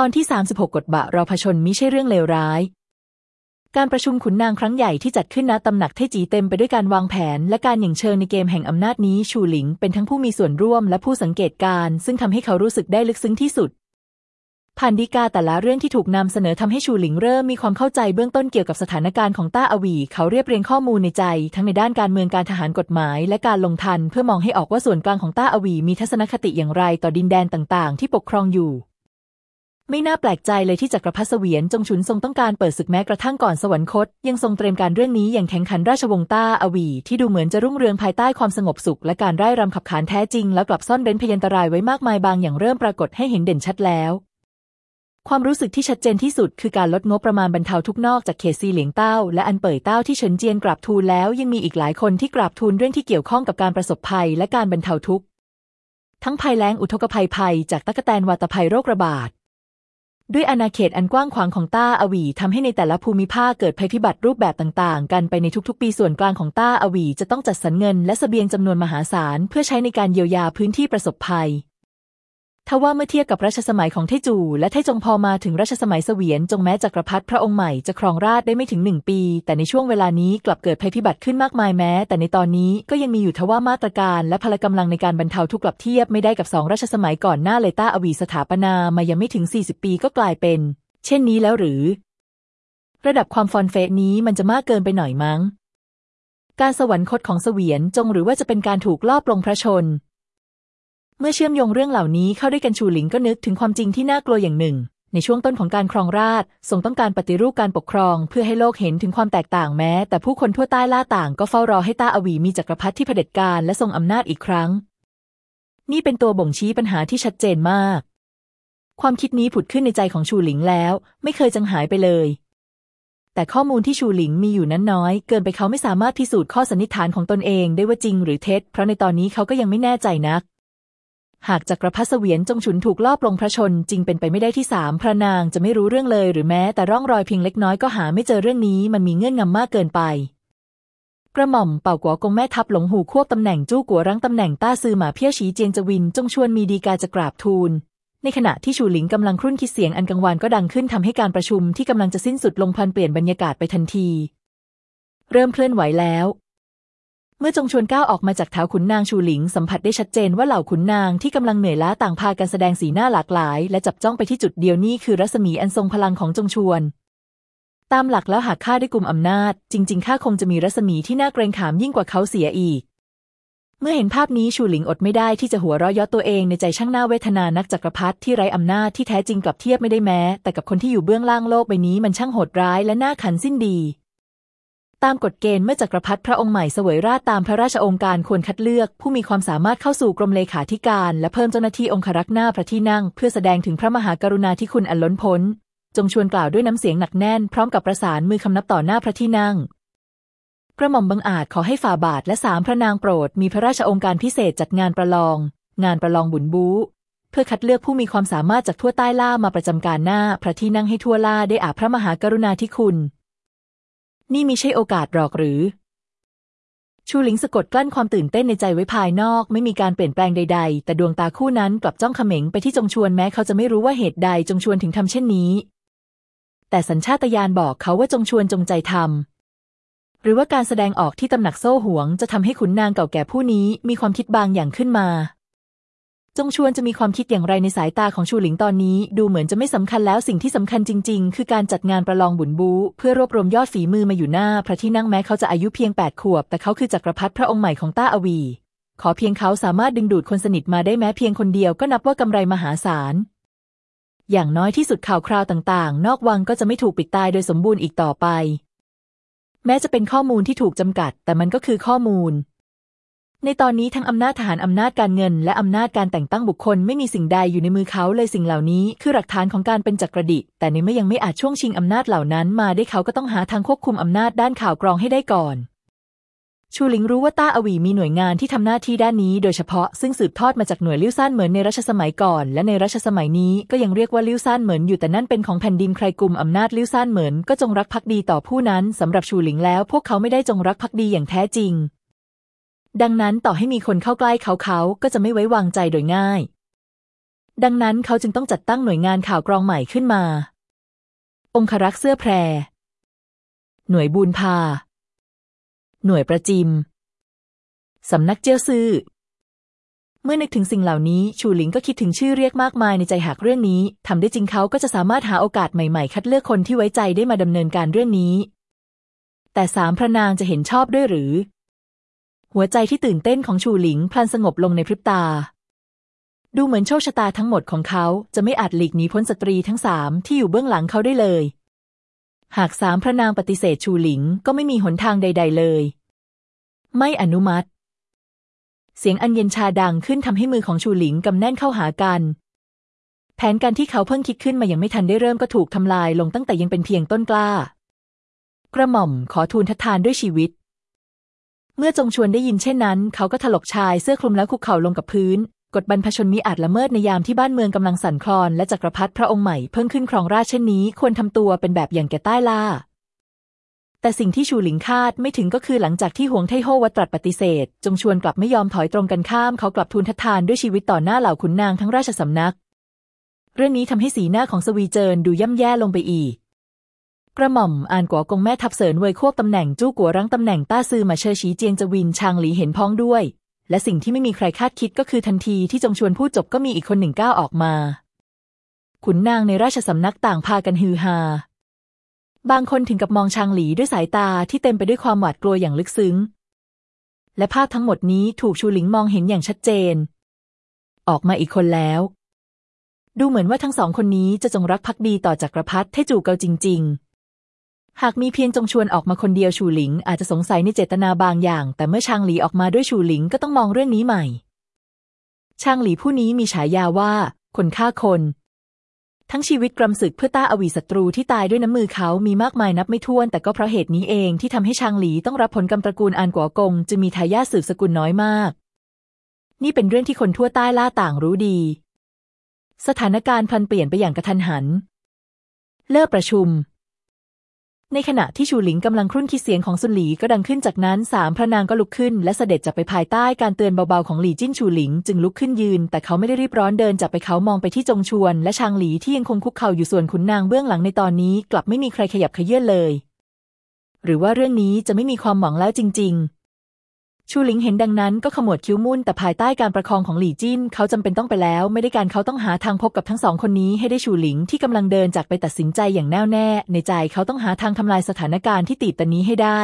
ตอนที่ 36 กฎบะเราผชนมิใช่เรื่องเลวร้าย การประชุมขุนนางครั้งใหญ่ที่จัดขึ้นณตำหนักเทจีเต็มไปด้วยการวางแผน และการหยิ่งเชิญในเกมแห่งอำนาจนี้ชูหลิง เป็นทั้งผู้มีส่วนร่วมและผู้สังเกตการณ์ซึ่งทำให้เขารู้สึกได้ลึกซึ้งที่สุด ผ่านดีกาแต่ละเรื่องที่ถูกนำเสนอทำให้ชูหลิงเริ่มมีความเข้าใจเบื้องต้นเกี่ยวกับสถานการณ์ของต้าอวี เขาเรียบเรียงข้อมูลในใจ ทั้งในด้านการเมืองการทหารกฎหมาย และการลงทัน เพื่อมองให้ออกว่าส่วนกลางของต้าอวี มีทัศนคติอย่างไรต่อดินแดนต่าง ๆ ที่ปกครองอยู่ ไม่น่าแปลกใจเลยที่จักรพรรดิเสวียนจงฉุนทรงต้องการเปิดศึกแม้กระทั่งก่อนสวรรคต ยังทรงเตรียมการเรื่องนี้อย่างแข็งขันราชวงศ์ต้าอวี ที่ดูเหมือนจะรุ่งเรืองภายใต้ความสงบสุข และการไร้รำขับขานแท้จริง แล้วกลับซ่อนเร้นพยันตรายไว้มากมายบางอย่างเริ่มปรากฏให้เห็นเด่นชัดแล้วความรู้สึกที่ชัดเจนที่สุดคือการลดงบประมาณบรรเทาทุกนอกจากเขตซีเหลียงเต้า และอันเป่ยเต้าที่เฉินเจียนกราบทูลแล้วยังมีอีกหลายคนที่กราบทูลเรื่องที่เกี่ยวข้องกับการประสบภัยและการบรรเทาทุกข์ ทั้งภัยแล้งอุทกภัยภัยจากตักแตนวาตภัยโรคระบาด ด้วยอาณาเขตอันกว้างขวางของต้าอวีทำให้ในแต่ละภูมิภาคเกิดภัยพิบัติรูปแบบต่างๆ กันไปในทุกๆ ปีส่วนกลางของต้าอวีจะต้องจัดสรรเงินและสเสบียงจำนวนมหาศาลเพื่อใช้ในการเยียวยาพื้นที่ประสบภัย ทว่าเมื่อเทียบกับรัชสมัยของเทจูและเทจงพอมาถึงรัชสมัยเสวียนจงแม้จักรพรรดิพระองค์ใหม่จะครองราชได้ไม่ถึงหนึ่งปี แต่ในช่วงเวลานี้กลับเกิดภัยพิบัติขึ้นมากมายแม้ แต่ในตอนนี้ก็ยังมีอยู่ทว่ามาตรการ และพลกำลังในการบรรเทาทุกข์กลับเทียบไม่ได้กับสองรัชสมัยก่อนหน้าเลยต้าอวีสถาปนามายังไม่ถึง 40 ปีก็กลายเป็น เช่นนี้แล้วหรือ ระดับความฟอนเฟสนี้มันจะมากเกินไปหน่อยมั้ง การสวรรคตของเสวียนจงหรือว่าจะเป็นการถูกลอบลงพระชน เมื่อเชื่อมโยงเรื่องเหล่านี้เข้าด้วยกันชูหลิงก็นึกถึงความจริงที่น่ากลัวอย่างหนึ่ง ในช่วงต้นของการครองราชทรงต้องการปฏิรูปการปกครอง เพื่อให้โลกเห็นถึงความแตกต่างแม้ แต่ผู้คนทั่วใต้ล่าต่างก็เฝ้ารอให้ต้าอวีมีจักรพรรดิที่เผด็จการและทรงอำนาจอีกครั้ง นี่เป็นตัวบ่งชี้ปัญหาที่ชัดเจนมาก ความคิดนี้ผุดขึ้นในใจของชูหลิงแล้ว ไม่เคยจางหายไปเลยแต่ข้อมูลที่ชูหลิงมีอยู่นั้นน้อย เกินไปเขาไม่สามารถพิสูจน์ข้อสันนิษฐานของตนเองได้ว่าจริงหรือเท็จ เพราะในตอนนี้เขาก็ยังไม่แน่ใจนัก หากจักรพรรดิเสวียนจงฉุนถูกลอบลงพระชนจริงเป็นไปไม่ได้ที่สามพระนางจะไม่รู้เรื่องเลยหรือแม้แต่ร่องรอยเพียงเล็กน้อยก็หาไม่เจอเรื่องนี้มันมีเงื่อนงำมากเกินไป กระหม่อมเป่ากัวกงแม่ทัพหลงหูควบตำแหน่งจู้กัวรั้งตำแหน่งต้าซือหมาเพี้ยฉีเจียงจวินจงชวนมีดีกาจะกราบทูล ในขณะที่ชูหลิงกำลังครุ่นคิดเสียงอันกังวานก็ดังขึ้นทำให้การประชุมที่กำลังจะสิ้นสุดลงพันเปลี่ยนบรรยากาศไปทันที เริ่มเคลื่อนไหวแล้ว เมื่อจงชวนก้าวออกมาจากเท้าขุนนางชูหลิงสัมผัสได้ชัดเจนว่าเหล่าขุนนางที่กำลังเหนื่อยล้าต่างพากันแสดงสีหน้าหลากหลาย และจับจ้องไปที่จุดเดียวนี้คือรัศมีอันทรงพลังของจงชวน ตามหลักแล้วหากข้าได้กลุ่มอำนาจ จริง ๆข้าคงจะมีรัศมีที่น่าเกรงขามยิ่งกว่าเขาเสียอีก เมื่อเห็นภาพนี้ชูหลิงอดไม่ได้ที่จะหัวเราะย่อตัวเองในใจช่างหน่าเวทนานักจักรพรรดิที่ไร้อำนาจที่แท้จริงกลับเทียบไม่ได้แม้ แต่กับคนที่อยู่เบื้องล่างโลกใบนี้มันช่างโหดร้ายและน่าขันสิ้นดี ตามกฎเกณฑ์เมื่อจักรพรรดิพระองค์ใหม่เสวยราชตามพระราชองค์การควรคัดเลือก ผู้มีความสามารถเข้าสู่กรมเลขาธิการ และเพิ่มเจ้าหน้าที่องครักษ์หน้าพระที่นั่ง เพื่อแสดงถึงพระมหากรุณาธิคุณอันล้นพ้น จงชวนกล่าวด้วยน้ำเสียงหนักแน่น พร้อมกับประสานมือคำนับต่อหน้าพระที่นั่งกระหม่อมบังอาจขอให้ฝ่าบาทและสามพระนางโปรด มีพระราชองค์การพิเศษจัดงานประลอง งานประลองบุญบูเพื่อคัดเลือกผู้มีความสามารถจากทั่วใต้ล่ามาประจำการหน้า พระที่นั่งให้ทั่วล่าได้อาพระมหากรุณาธิคุณ นี่มิใช่โอกาสหรอกหรือ ชูหลิงสะกดกลั้นความตื่นเต้นในใจไว้ภายนอก ไม่มีการเปลี่ยนแปลงใด ๆ แต่ดวงตาคู่นั้นกลับจ้องเขม็งไปที่จงชวนแม้เขาจะไม่รู้ว่าเหตุใดจงชวนถึงทำเช่นนี้ แต่สัญชาตญาณบอกเขาว่าจงชวนจงใจทำหรือว่าการแสดงออกที่ตำหนักโซ่หวงจะทำให้ขุนนางเก่าแก่ผู้นี้มีความคิดบางอย่างขึ้นมา จงชวนจะมีความคิดอย่างไรในสายตาของชูหลิงตอนนี้ ดูเหมือนจะไม่สำคัญแล้วสิ่งที่สำคัญจริง ๆ คือการจัดงานประลองบุญบู เพื่อรวบรวมยอดฝีมือมาอยู่หน้า พระที่นั่งแม้เขาจะอายุเพียงแปดขวบ แต่เขาคือจักรพรรดิพระองค์ใหม่ของต้าอวี ขอเพียงเขาสามารถดึงดูดคนสนิทมาได้แม้เพียงคนเดียวก็นับว่ากำไรมหาศาล อย่างน้อยที่สุดข่าวคราวต่างๆ นอกวังก็จะไม่ถูกปิดตายโดยสมบูรณ์อีกต่อไป แม้จะเป็นข้อมูลที่ถูกจำกัด แต่มันก็คือข้อมูล ในตอนนี้ทั้งอำนาจทหารอำนาจการเงิน และอำนาจการแต่งตั้งบุคคลไม่มีสิ่งใดอยู่ในมือเขาเลยสิ่งเหล่านี้ คือหลักฐานของการเป็นจักรดิแต่ในเมื่อยังไม่อาจช่วงชิงอำนาจเหล่านั้น มาได้เขาก็ต้องหาทางควบคุมอำนาจด้านข่าวกรองให้ได้ก่อน ชูหลิงรู้ว่าต้าอวีมีหน่วยงานที่ทำหน้าที่ด้านนี้โดยเฉพาะซึ่งสืบทอดมาจากหน่วยลิ้วซ่านเหมือนในรัชสมัยก่อน และในรัชสมัยนี้ก็ยังเรียกว่าลิ้วซ่านเหมือนอยู่แต่นั่นเป็นของแผ่นดินใครกลุ่มอำนาจลิ้วซ่านเหมือนก็จงรักภักดีต่อผู้นั้นสำหรับชูหลิงแล้ว พวกเขาไม่ได้จงรักภักดีอย่างแท้จริง ดังนั้นต่อให้มีคนเข้าใกล้เขาเขาก็จะไม่ไว้วางใจโดยง่าย ดังนั้นเขาจึงต้องจัดตั้งหน่วยงานข่าวกรองใหม่ขึ้นมา องครักษ์เสื้อแพร หน่วยบูนพา หน่วยประจิม สำนักเจี้ยวซื่อ เมื่อนึกถึงสิ่งเหล่านี้ ชูหลิงก็คิดถึงชื่อเรียกมากมายในใจหากเรื่องนี้ทำได้จริงเขาก็จะสามารถหาโอกาสใหม่ๆ คัดเลือกคนที่ไว้ใจได้มาดำเนินการเรื่องนี้ แต่สามพระนางจะเห็นชอบด้วยหรือ หัวใจที่ตื่นเต้นของชูหลิงพลันสงบลงในพริบตา ดูเหมือนโชคชะตาทั้งหมดของเขาจะไม่อาจหลีกหนีพ้นสตรีทั้งสามที่อยู่เบื้องหลังเขาได้เลย หากสามพระนางปฏิเสธชูหลิงก็ไม่มีหนทางใด ๆเลย ไม่อนุมัติ เสียงอันเย็นชาดังขึ้นทำให้มือของชูหลิงกำแน่นเข้าหากัน แผนการที่เขาเพิ่งคิดขึ้นมายังไม่ทันได้เริ่มก็ถูกทำลายลงตั้งแต่ยังเป็นเพียงต้นกล้ากระหม่อมขอทูลทัดทานด้วยชีวิต เมื่อจงชวนได้ยินเช่นนั้น เขาก็ถลกชายเสื้อคลุมแล้วคุกเข่าลงกับพื้น กฎบรรพชนมิอาจละเมิดในยามที่บ้านเมืองกำลังสั่นคลอน และจักรพรรดิพระองค์ใหม่เพิ่งขึ้นครองราชเช่นนี้ควรทำตัวเป็นแบบอย่างแก่ใต้ล่า แต่สิ่งที่ชูหลิงคาดไม่ถึงก็คือหลังจากที่หวงไทโฮวัตรัสปฏิเสธ จงชวนกลับไม่ยอมถอยตรงกันข้าม เขากลับทูลทัดทานด้วยชีวิตต่อหน้าเหล่าขุนนางทั้งราชสำนัก เรื่องนี้ทำให้สีหน้าของสวีเจินดูย่ำแย่ลงไปอีก กระหม่อมอ่านกัวกงแม่ทัพเสริญเวยควบตำแหน่งจู้กัวรั้งตำแหน่งต้าซือมาเชอฉีเจียงจวินชางหลีเห็นพ้องด้วย และสิ่งที่ไม่มีใครคาดคิดก็คือทันทีที่จงชวนพูดจบก็มีอีกคนหนึ่งก้าวออกมา ขุนนางในราชสำนักต่างพากันฮือฮาบางคนถึงกับมองชางหลีด้วยสายตาที่เต็มไปด้วยความหวาดกลัวอย่างลึกซึ้ง และภาพทั้งหมดนี้ถูกชูหลิงมองเห็นอย่างชัดเจน ออกมาอีกคนแล้ว ดูเหมือนว่าทั้งสองคนนี้จะจงรักภักดีต่อจักรพรรดิเทจูเกาจริง ๆ หากมีเพียงจงชวนออกมาคนเดียวชูหลิง อาจจะสงสัยในเจตนาบางอย่าง แต่เมื่อชางหลีออกมาด้วยชูหลิงก็ต้องมองเรื่องนี้ใหม่ ชางหลีผู้นี้มีฉายาว่า คนฆ่าคน ทั้งชีวิตกรำศึกเพื่อต้าอวีศัตรูที่ตายด้วยน้ำมือเขามีมากมายนับไม่ถ้วน แต่ก็เพราะเหตุนี้เองที่ทำให้ชางหลีต้องรับผลกรรมตระกูลอานกัวกงจึงมีทายาทสืบสกุลน้อยมาก นี่เป็นเรื่องที่คนทั่วใต้ล่าต่างรู้ดี สถานการณ์พลันเปลี่ยนไปอย่างกระทันหัน เลิกประชุม ในขณะที่ชูหลิงกำลังครุ่นคิดเสียงของซุนหลีก็ดังขึ้นจากนั้นสามพระนางก็ลุกขึ้น และเสด็จจับไปภายใต้การเตือนเบาๆของหลี่จิ้นชูหลิง จึงลุกขึ้นยืน แต่เขาไม่ได้รีบร้อนเดินจับไปเขามองไปที่จงชวน และชางหลีที่ยังคงคุกเข่าอยู่ส่วนขุนนางเบื้องหลังในตอนนี้ กลับไม่มีใครขยับเขยื่อนเลย หรือว่าเรื่องนี้จะไม่มีความหวังแล้วจริง ๆ ชูหลิงเห็นดังนั้นก็ขมวดคิ้วมุ่นแต่ภายใต้การประคองของหลี่จิ้นเขาจำเป็นต้องไปแล้ว ไม่ได้การเขาต้องหาทางพบกับทั้งสองคนนี้ให้ได้ชูหลิงที่กำลังเดินจากไปตัดสินใจอย่างแน่วแน่ ในใจเขาต้องหาทางทำลายสถานการณ์ที่ตีบตันนี้ให้ได้